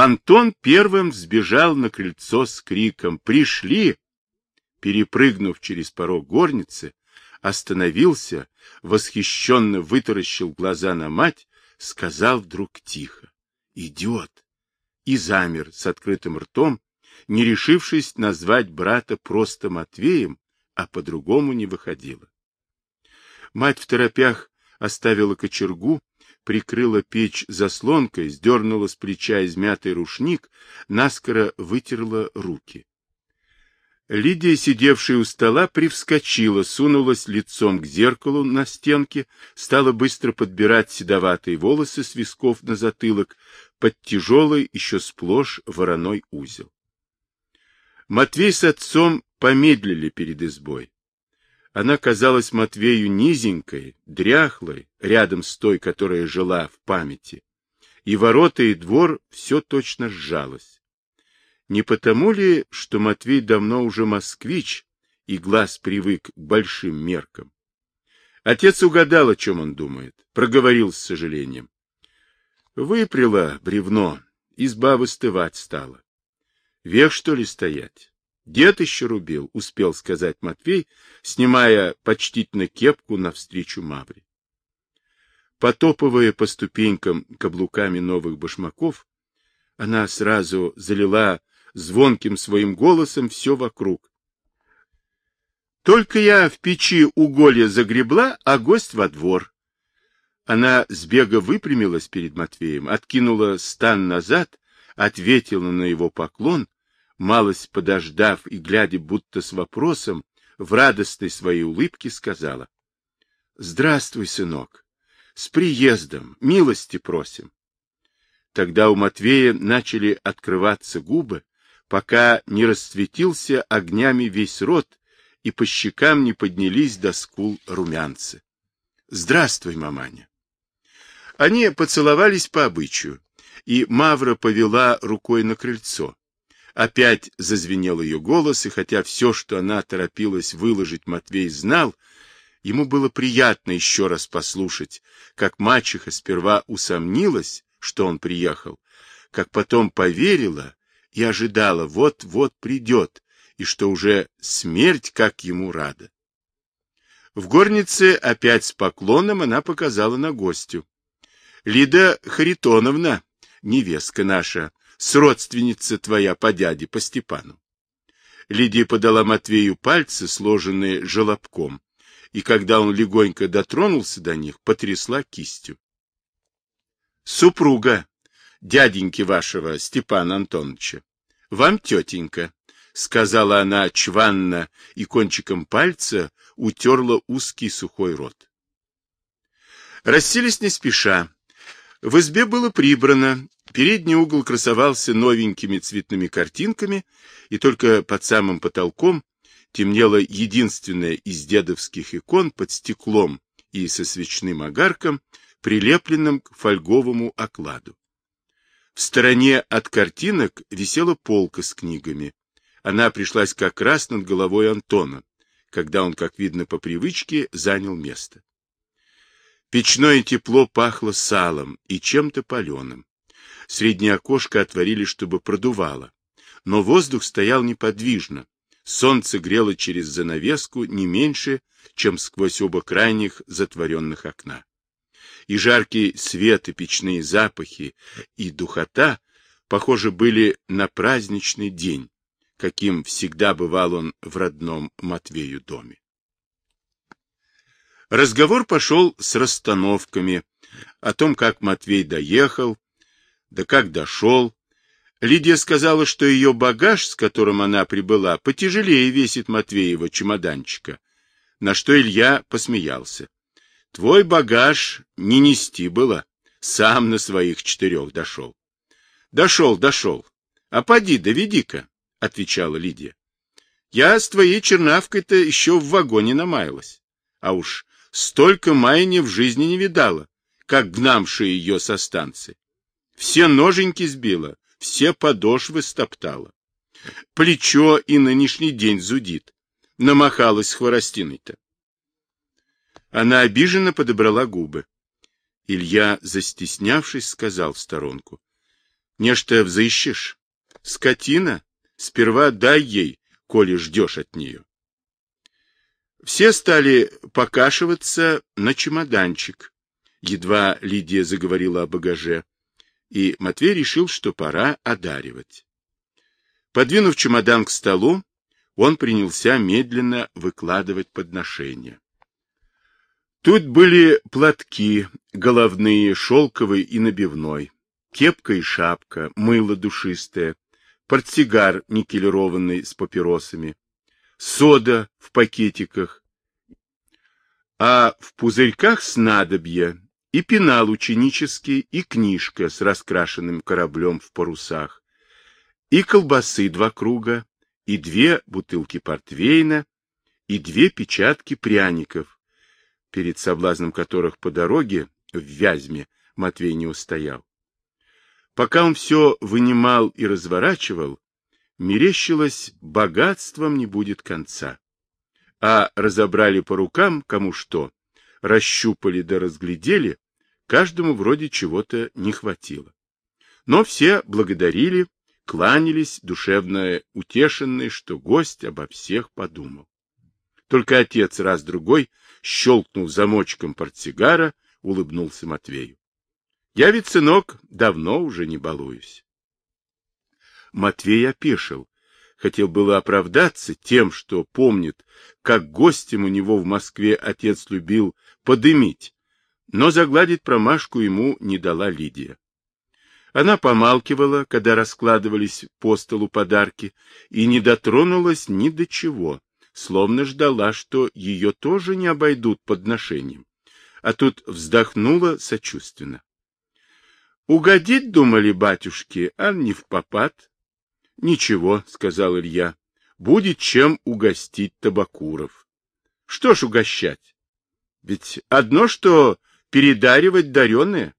Антон первым сбежал на крыльцо с криком «Пришли!». Перепрыгнув через порог горницы, остановился, восхищенно вытаращил глаза на мать, сказал вдруг тихо «Идет!» и замер с открытым ртом, не решившись назвать брата просто Матвеем, а по-другому не выходило. Мать в торопях оставила кочергу, прикрыла печь заслонкой, сдернула с плеча измятый рушник, наскоро вытерла руки. Лидия, сидевшая у стола, привскочила, сунулась лицом к зеркалу на стенке, стала быстро подбирать седоватые волосы с висков на затылок под тяжелый, еще сплошь вороной узел. Матвей с отцом помедлили перед избой. Она казалась Матвею низенькой, дряхлой, рядом с той, которая жила в памяти. И ворота, и двор все точно сжалось. Не потому ли, что Матвей давно уже москвич, и глаз привык к большим меркам? Отец угадал, о чем он думает, проговорил с сожалением. Выпряло бревно, изба выстывать стала. Век, что ли, стоять? Дед еще рубил, успел сказать Матвей, снимая почтительно кепку навстречу Мавре. Потопывая по ступенькам каблуками новых башмаков, она сразу залила звонким своим голосом все вокруг. Только я в печи уголья загребла, а гость во двор. Она с выпрямилась перед Матвеем, откинула стан назад, ответила на его поклон, малость подождав и глядя будто с вопросом, в радостной своей улыбке сказала. — Здравствуй, сынок. С приездом. Милости просим. Тогда у Матвея начали открываться губы, пока не расцветился огнями весь рот, и по щекам не поднялись до скул румянцы. «Здравствуй, маманя!» Они поцеловались по обычаю, и Мавра повела рукой на крыльцо. Опять зазвенел ее голос, и хотя все, что она торопилась выложить, Матвей знал, ему было приятно еще раз послушать, как мачеха сперва усомнилась, что он приехал, как потом поверила и ожидала, вот-вот придет, и что уже смерть как ему рада. В горнице опять с поклоном она показала на гостю. Лида Харитоновна, невестка наша, сродственница твоя по дяде, по Степану. Лидия подала Матвею пальцы, сложенные желобком, и когда он легонько дотронулся до них, потрясла кистью. Супруга дяденьки вашего Степана Антоновича. Вам тетенька, — сказала она чванно и кончиком пальца утерла узкий сухой рот. Расселись не спеша. В избе было прибрано, передний угол красовался новенькими цветными картинками, и только под самым потолком темнела единственная из дедовских икон под стеклом и со свечным огарком, прилепленным к фольговому окладу. В стороне от картинок висела полка с книгами. Она пришлась как раз над головой Антона, когда он, как видно по привычке, занял место. Печное тепло пахло салом и чем-то паленым. Среднее окошко отворили, чтобы продувало. Но воздух стоял неподвижно. Солнце грело через занавеску не меньше, чем сквозь оба крайних затворенных окна и жаркий свет, и печные запахи, и духота, похоже, были на праздничный день, каким всегда бывал он в родном Матвею доме. Разговор пошел с расстановками о том, как Матвей доехал, да как дошел. Лидия сказала, что ее багаж, с которым она прибыла, потяжелее весит Матвеева чемоданчика, на что Илья посмеялся. Твой багаж не нести было. Сам на своих четырех дошел. Дошел, дошел. А поди, доведи-ка, — отвечала Лидия. Я с твоей чернавкой-то еще в вагоне намаялась. А уж столько майни в жизни не видала, как гнамшая ее со станции. Все ноженьки сбила, все подошвы стоптала. Плечо и нынешний день зудит. Намахалась хворостиной-то. Она обиженно подобрала губы. Илья, застеснявшись, сказал в сторонку. Нечто взыщешь? Скотина? Сперва дай ей, коли ждешь от нее. Все стали покашиваться на чемоданчик. Едва Лидия заговорила о багаже, и Матвей решил, что пора одаривать. Подвинув чемодан к столу, он принялся медленно выкладывать подношения. Тут были платки, головные, шелковый и набивной, кепка и шапка, мыло душистое, портсигар никелированный с папиросами, сода в пакетиках, а в пузырьках снадобья и пенал ученический, и книжка с раскрашенным кораблем в парусах, и колбасы два круга, и две бутылки портвейна, и две печатки пряников, перед соблазном которых по дороге в Вязьме Матвей не устоял. Пока он все вынимал и разворачивал, мерещилось, богатством не будет конца. А разобрали по рукам кому что, расщупали да разглядели, каждому вроде чего-то не хватило. Но все благодарили, кланялись, душевно утешенные, что гость обо всех подумал. Только отец раз-другой щелкнул замочком портсигара, улыбнулся Матвею. Я ведь, сынок, давно уже не балуюсь. Матвей опешил. Хотел было оправдаться тем, что помнит, как гостем у него в Москве отец любил подымить, но загладить промашку ему не дала Лидия. Она помалкивала, когда раскладывались по столу подарки, и не дотронулась ни до чего, словно ждала, что ее тоже не обойдут подношением. А тут вздохнула сочувственно. Угодить, думали батюшки, а не в попад. Ничего, сказал Илья, будет чем угостить табакуров. Что ж угощать? Ведь одно, что передаривать даренное.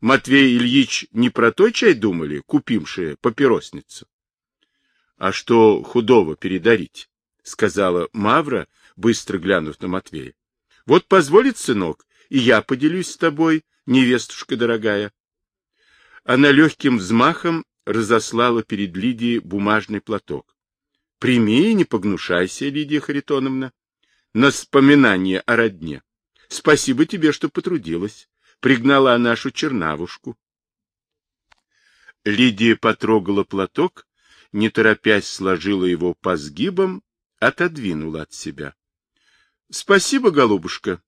Матвей Ильич не про то чай думали, купившие папиросницу? А что худого передарить? Сказала Мавра, быстро глянув на Матвея. Вот позволит, сынок, и я поделюсь с тобой, невестушка дорогая. Она легким взмахом разослала перед Лидией бумажный платок. — Прими и не погнушайся, Лидия Харитоновна, на вспоминание о родне. Спасибо тебе, что потрудилась. Пригнала нашу чернавушку. Лидия потрогала платок, не торопясь сложила его по сгибам, отодвинула от себя. — Спасибо, голубушка,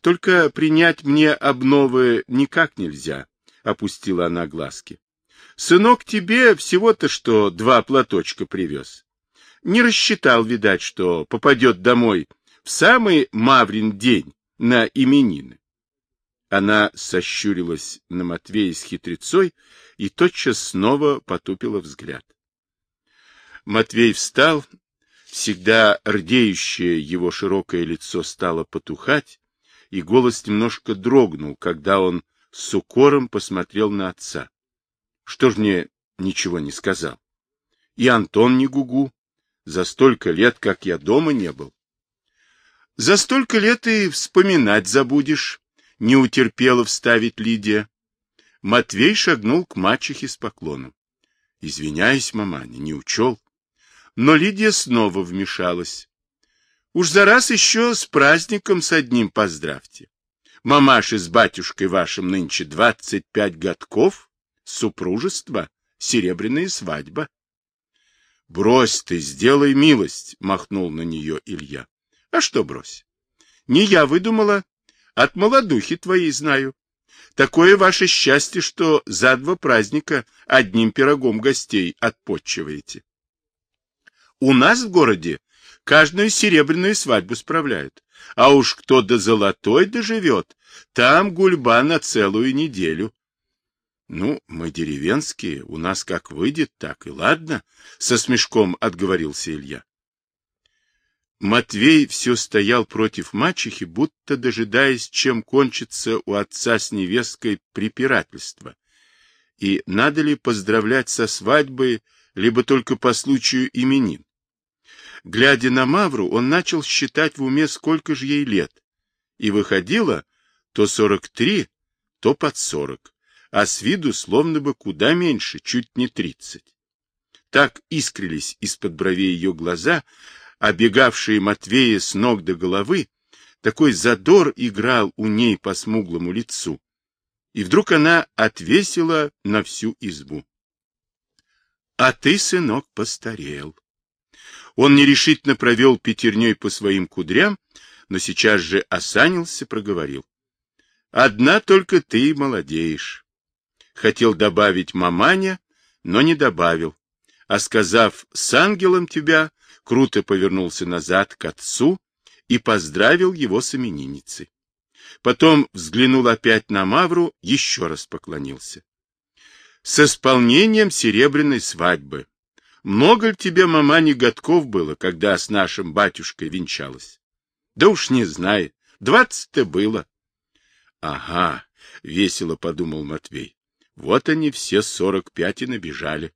только принять мне обновы никак нельзя опустила она глазки. Сынок тебе всего-то что два платочка привез. Не рассчитал, видать, что попадет домой в самый Маврин день на именины. Она сощурилась на Матвея с хитрецой и тотчас снова потупила взгляд. Матвей встал, всегда рдеющее его широкое лицо стало потухать, и голос немножко дрогнул, когда он с укором посмотрел на отца. Что ж мне ничего не сказал? И Антон не гугу. За столько лет, как я дома не был. За столько лет и вспоминать забудешь, не утерпела вставить Лидия. Матвей шагнул к мачехе с поклоном. Извиняюсь, маманя, не учел. Но Лидия снова вмешалась. Уж за раз еще с праздником с одним поздравьте. Мамаши с батюшкой вашим нынче двадцать пять годков, супружество, серебряная свадьба. — Брось ты, сделай милость, — махнул на нее Илья. — А что брось? Не я выдумала, от молодухи твоей знаю. Такое ваше счастье, что за два праздника одним пирогом гостей отпотчиваете. У нас в городе каждую серебряную свадьбу справляют. А уж кто до золотой доживет, там гульба на целую неделю. Ну, мы деревенские, у нас как выйдет, так и ладно, со смешком отговорился Илья. Матвей все стоял против мачехи, будто дожидаясь, чем кончится у отца с невесткой препирательство. И надо ли поздравлять со свадьбой, либо только по случаю именин. Глядя на Мавру, он начал считать в уме, сколько же ей лет. И выходило то сорок три, то под сорок. А с виду словно бы куда меньше, чуть не тридцать. Так искрились из-под бровей ее глаза, обегавшие Матвея с ног до головы, такой задор играл у ней по смуглому лицу. И вдруг она отвесила на всю избу. — А ты, сынок, постарел. Он нерешительно провел пятерней по своим кудрям, но сейчас же осанился, проговорил. — Одна только ты молодеешь. Хотел добавить маманя, но не добавил, а сказав «с ангелом тебя», круто повернулся назад к отцу и поздравил его с именинницей. Потом взглянул опять на Мавру, еще раз поклонился. С исполнением серебряной свадьбы. Много ли тебе, мама, не годков было, когда с нашим батюшкой венчалась? Да уж не знаю. Двадцать-то было. Ага, весело подумал Матвей. Вот они все сорок пять и набежали.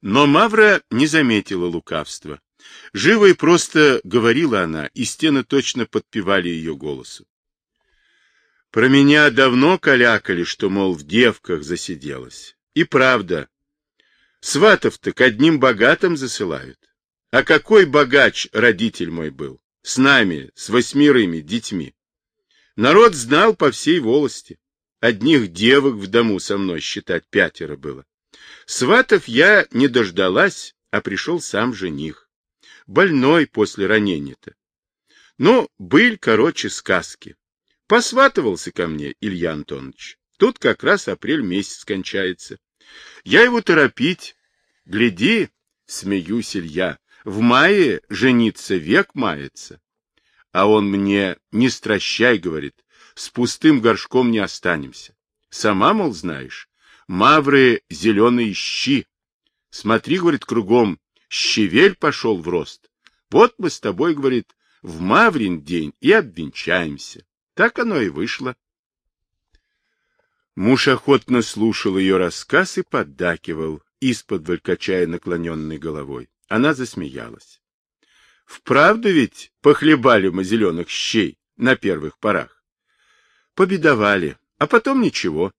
Но Мавра не заметила лукавства. Живо и просто говорила она, и стены точно подпевали ее голосу. Про меня давно калякали, что, мол, в девках засиделась. И правда. Сватов-то к одним богатым засылают. А какой богач родитель мой был? С нами, с восьмерыми детьми. Народ знал по всей волости. Одних девок в дому со мной считать пятеро было. Сватов я не дождалась, а пришел сам жених. Больной после ранения-то. Ну, быль, короче, сказки. Посватывался ко мне Илья Антонович. Тут как раз апрель месяц кончается. Я его торопить. Гляди, смеюсь, Илья, в мае жениться век мается. А он мне, не стращай, говорит, с пустым горшком не останемся. Сама, мол, знаешь, мавры зеленые щи. Смотри, говорит, кругом, щевель пошел в рост. Вот мы с тобой, говорит, в Маврин день и обвенчаемся. Так оно и вышло. Муж охотно слушал ее рассказ и поддакивал, из-под качая наклоненной головой. Она засмеялась. Вправду ведь похлебали мы зеленых щей на первых порах. Победовали, а потом ничего.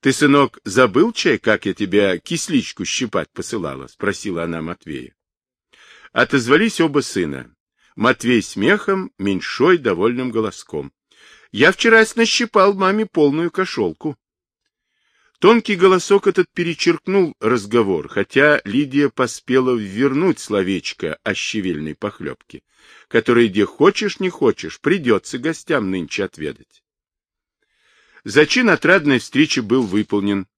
Ты, сынок, забыл чай, как я тебя кисличку щипать посылала? Спросила она Матвея. Отозвались оба сына. Матвей смехом, меньшой довольным голоском. Я вчера нащипал маме полную кошелку. Тонкий голосок этот перечеркнул разговор, хотя Лидия поспела вернуть словечко о щевельной похлебке, которой где хочешь не хочешь, придется гостям нынче отведать. Зачин отрадной встречи был выполнен.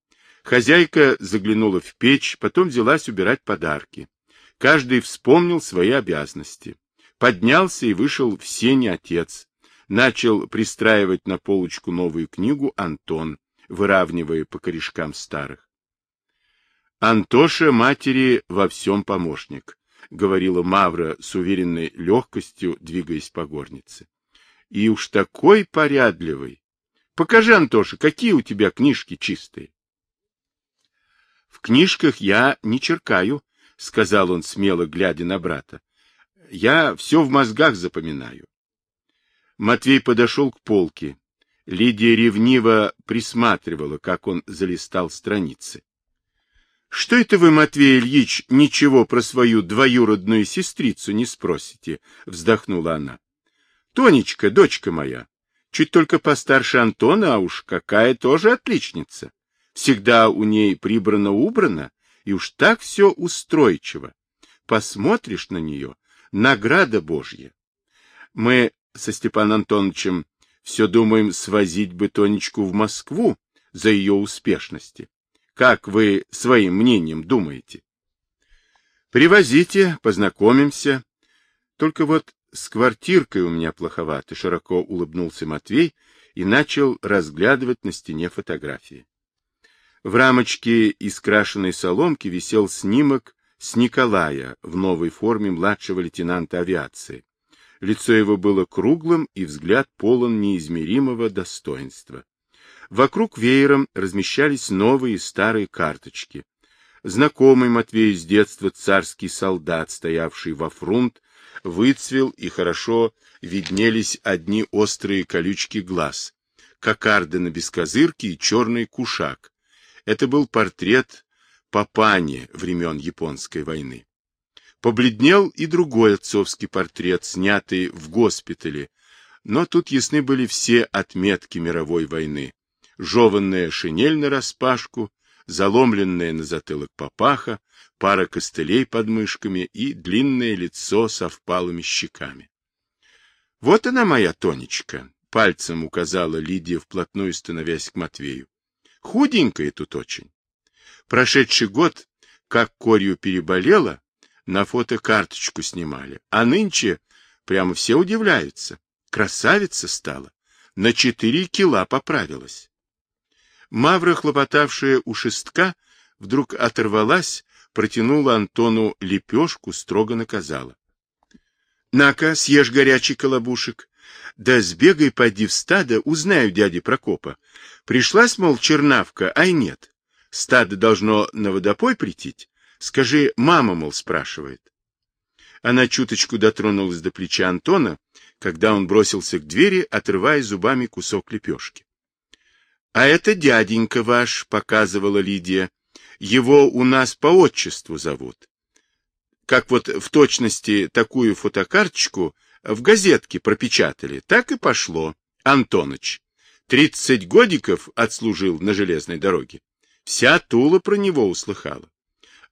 Хозяйка заглянула в печь, потом взялась убирать подарки. Каждый вспомнил свои обязанности. Поднялся и вышел в сене отец начал пристраивать на полочку новую книгу Антон, выравнивая по корешкам старых. Антоша матери во всем помощник, говорила Мавра с уверенной легкостью, двигаясь по горнице. И уж такой порядливый. Покажи, Антоша, какие у тебя книжки чистые. В книжках я не черкаю, сказал он смело, глядя на брата. Я все в мозгах запоминаю. Матвей подошел к полке. Лидия ревниво присматривала, как он залистал страницы. — Что это вы, Матвей Ильич, ничего про свою двоюродную сестрицу не спросите? — вздохнула она. — Тонечка, дочка моя, чуть только постарше Антона, а уж какая тоже отличница. Всегда у ней прибрано-убрано, и уж так все устойчиво. Посмотришь на нее — награда Божья. Мы со Степаном Антоновичем все думаем свозить бы Тонечку в Москву за ее успешности. Как вы своим мнением думаете? Привозите, познакомимся. Только вот с квартиркой у меня плоховато, широко улыбнулся Матвей и начал разглядывать на стене фотографии. В рамочке из крашеной соломки висел снимок с Николая в новой форме младшего лейтенанта авиации. Лицо его было круглым и взгляд полон неизмеримого достоинства. Вокруг веером размещались новые и старые карточки. Знакомый Матвей с детства царский солдат, стоявший во фрунт, выцвел и хорошо виднелись одни острые колючки глаз. кокарды на бескозырке и черный кушак. Это был портрет Папани времен Японской войны. Побледнел и другой отцовский портрет, снятый в госпитале, но тут ясны были все отметки мировой войны. Жеванная шинель нараспашку, заломленная на затылок папаха, пара костылей под мышками и длинное лицо со впалыми щеками. — Вот она моя Тонечка, — пальцем указала Лидия, вплотную становясь к Матвею. — Худенькая тут очень. Прошедший год, как корью переболела, на фото карточку снимали, а нынче прямо все удивляются. Красавица стала, на четыре кила поправилась. Мавра, хлопотавшая у шестка, вдруг оторвалась, протянула Антону лепешку, строго наказала. — На-ка, съешь горячий колобушек. Да сбегай, поди в стадо, узнаю дяди Прокопа. Пришлась, мол, чернавка, ай нет. Стадо должно на водопой прийти. Скажи, мама, мол, спрашивает. Она чуточку дотронулась до плеча Антона, когда он бросился к двери, отрывая зубами кусок лепешки. — А это дяденька ваш, — показывала Лидия. — Его у нас по отчеству зовут. Как вот в точности такую фотокарточку в газетке пропечатали, так и пошло. Антоныч. Тридцать годиков отслужил на железной дороге. Вся Тула про него услыхала.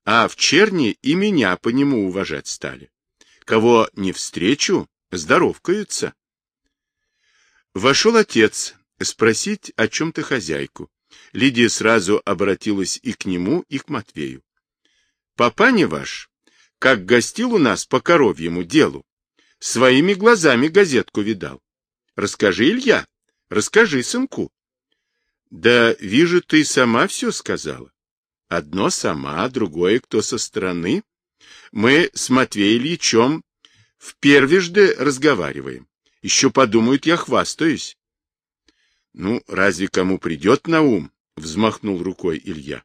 А в черни и меня по нему уважать стали. Кого не встречу, здоровкаются. Вошел отец спросить о чем-то хозяйку. Лидия сразу обратилась и к нему, и к Матвею. — Папаня ваш, как гостил у нас по коровьему делу, своими глазами газетку видал. Расскажи, Илья, расскажи сынку. — Да вижу, ты сама все сказала. Одно сама, другое кто со стороны. Мы с Матвеем Ильичем в первежды разговариваем. Еще подумают, я хвастаюсь. Ну, разве кому придет на ум? Взмахнул рукой Илья.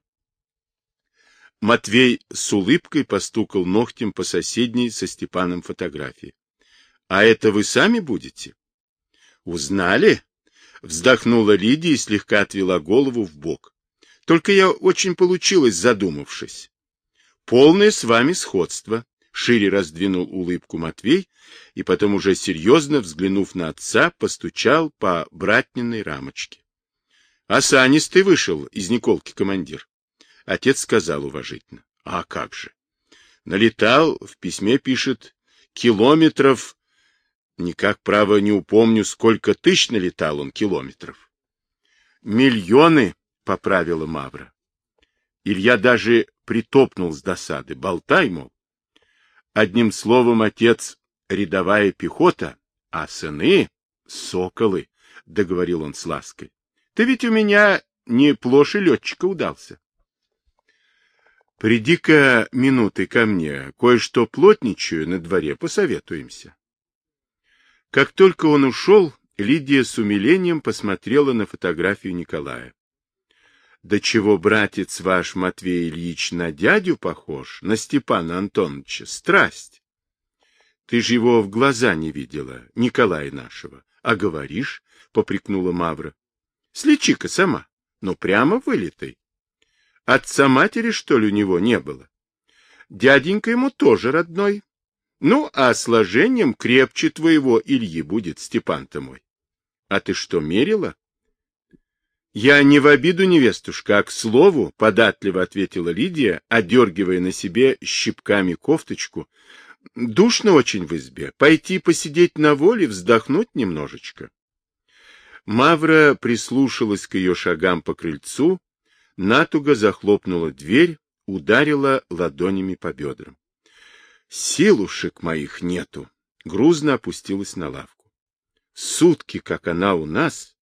Матвей с улыбкой постукал ногтем по соседней со Степаном фотографии. — А это вы сами будете? — Узнали? — вздохнула Лидия и слегка отвела голову в бок. Только я очень получилась, задумавшись. Полное с вами сходство. Шире раздвинул улыбку Матвей и потом уже серьезно, взглянув на отца, постучал по братниной рамочке. Осанистый вышел из Николки командир. Отец сказал уважительно. А как же? Налетал, в письме пишет, километров... Никак, право, не упомню, сколько тысяч налетал он километров. Миллионы, — поправила Мавра. Илья даже притопнул с досады. Болтай, мол. Одним словом, отец — рядовая пехота, а сыны — соколы, — договорил он с лаской. Ты ведь у меня не плошь летчика удался. Приди-ка минуты ко мне, кое-что плотничаю на дворе, посоветуемся. Как только он ушел, Лидия с умилением посмотрела на фотографию Николая. Да чего, братец ваш Матвей Ильич на дядю похож, на Степана Антоновича, страсть. Ты же его в глаза не видела, Николая нашего, а говоришь, — попрекнула Мавра. Слечи-ка сама, ну прямо вылитый. Отца матери, что ли, у него не было? Дяденька ему тоже родной. Ну, а сложением крепче твоего Ильи будет, Степан-то мой. А ты что, мерила? Я не в обиду, невестушка, а к слову, податливо ответила Лидия, одергивая на себе щипками кофточку. Душно очень в избе. Пойти посидеть на воле, вздохнуть немножечко. Мавра прислушалась к ее шагам по крыльцу, натуго захлопнула дверь, ударила ладонями по бедрам. Силушек моих нету. Грузно опустилась на лавку. Сутки, как она у нас,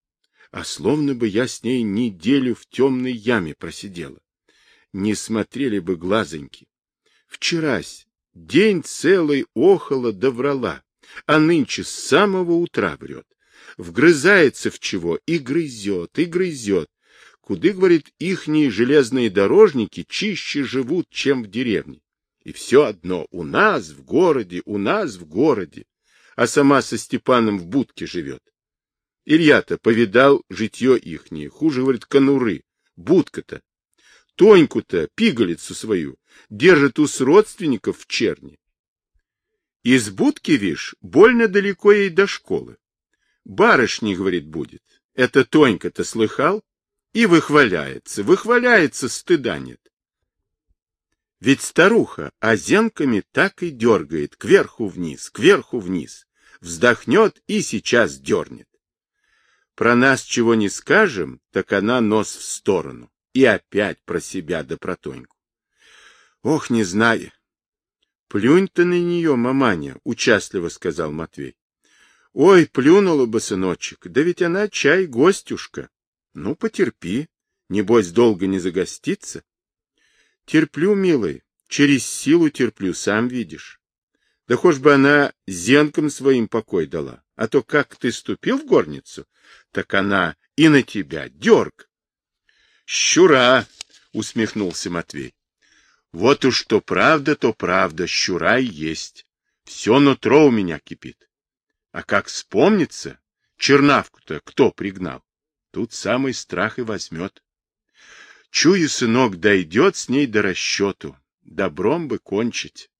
а словно бы я с ней неделю в темной яме просидела. Не смотрели бы глазоньки. Вчерась день целый охала да врала, а нынче с самого утра врет. Вгрызается в чего и грызет, и грызет. Куды, говорит, ихние железные дорожники чище живут, чем в деревне. И все одно у нас в городе, у нас в городе, а сама со Степаном в будке живет. Илья-то повидал житье ихнее, хуже, говорит, конуры, будка-то. Тоньку-то, пигалицу свою, держит у родственников в черни. Из будки, вишь, больно далеко ей до школы. Барышни, говорит, будет. Это Тонька-то слыхал? И выхваляется, выхваляется, стыда нет. Ведь старуха озенками так и дергает, кверху вниз, кверху вниз. Вздохнет и сейчас дернет. Про нас чего не скажем, так она нос в сторону. И опять про себя да про Тоньку. Ох, не знаю. Плюнь ты на нее, маманя, участливо сказал Матвей. Ой, плюнула бы, сыночек, да ведь она чай гостюшка. Ну, потерпи, небось долго не загостится. Терплю, милый, через силу терплю, сам видишь. Да хоть бы она зенком своим покой дала. А то как ты ступил в горницу, так она и на тебя дерг. Щура, усмехнулся Матвей. Вот уж то правда, то правда, щура и есть. Все нутро у меня кипит. А как вспомнится, чернавку-то кто пригнал? Тут самый страх и возьмет. Чую, сынок, дойдет с ней до расчету. Добром бы кончить.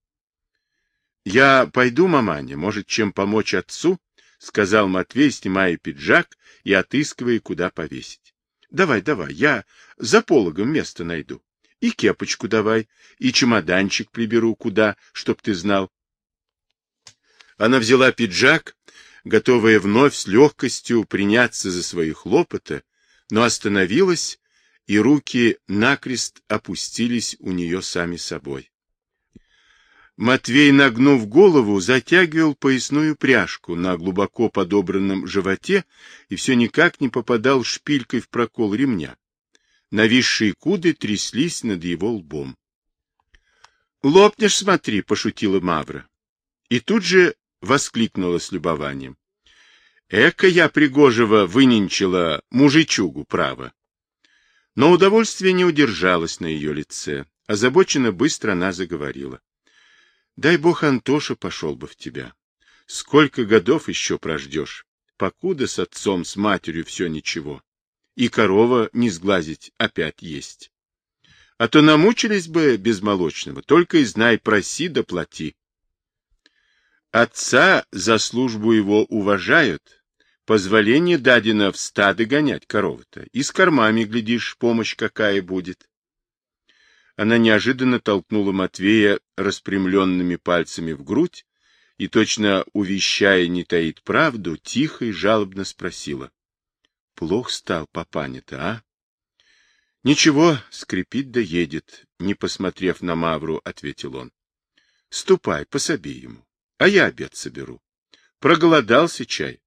Я пойду, маманя, может, чем помочь отцу? — сказал Матвей, снимая пиджак и отыскивая, куда повесить. — Давай, давай, я за пологом место найду. И кепочку давай, и чемоданчик приберу куда, чтоб ты знал. Она взяла пиджак, готовая вновь с легкостью приняться за свои хлопоты, но остановилась, и руки накрест опустились у нее сами собой. Матвей, нагнув голову, затягивал поясную пряжку на глубоко подобранном животе и все никак не попадал шпилькой в прокол ремня. Нависшие куды тряслись над его лбом. — Лопнешь, смотри, — пошутила Мавра. И тут же воскликнула с любованием. — Эка я пригожего выненчила мужичугу, право. Но удовольствие не удержалось на ее лице. Озабоченно быстро она заговорила. Дай бог, Антоша пошел бы в тебя. Сколько годов еще прождешь, покуда с отцом, с матерью все ничего. И корова не сглазить опять есть. А то намучились бы без молочного, только и знай, проси да плати. Отца за службу его уважают, позволение дадено в стады гонять коровы-то, и с кормами, глядишь, помощь какая будет. Она неожиданно толкнула Матвея распрямленными пальцами в грудь и, точно увещая не таит правду, тихо и жалобно спросила. — Плох стал папаня-то, а? — Ничего, скрипит да едет, — не посмотрев на Мавру, ответил он. — Ступай, пособи ему, а я обед соберу. Проголодался чай.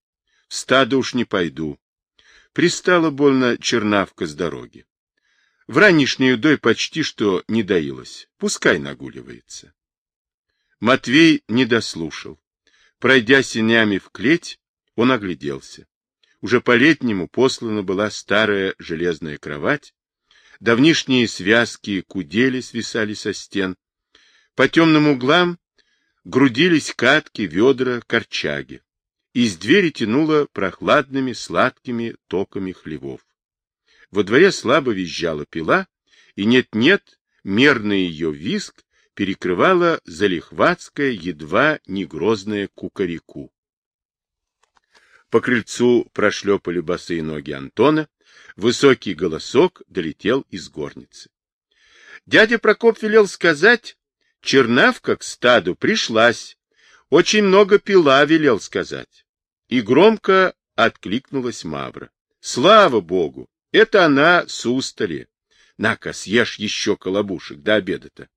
В стадо уж не пойду. Пристала больно чернавка с дороги. В ранешней удой почти что не доилась. Пускай нагуливается. Матвей не дослушал. Пройдя синями в клеть, он огляделся. Уже по-летнему послана была старая железная кровать, давнишние связки кудели свисали со стен, по темным углам грудились катки, ведра, корчаги. Из двери тянуло прохладными сладкими токами хлевов. Во дворе слабо визжала пила, и нет-нет, мерный ее виск перекрывала залихватская, едва не грозная кукареку. По крыльцу прошлепали босые ноги Антона, высокий голосок долетел из горницы. Дядя Прокоп велел сказать, чернавка к стаду пришлась, очень много пила велел сказать. И громко откликнулась Мавра. Слава Богу! Это она с устали. На-ка, съешь еще колобушек до обеда-то.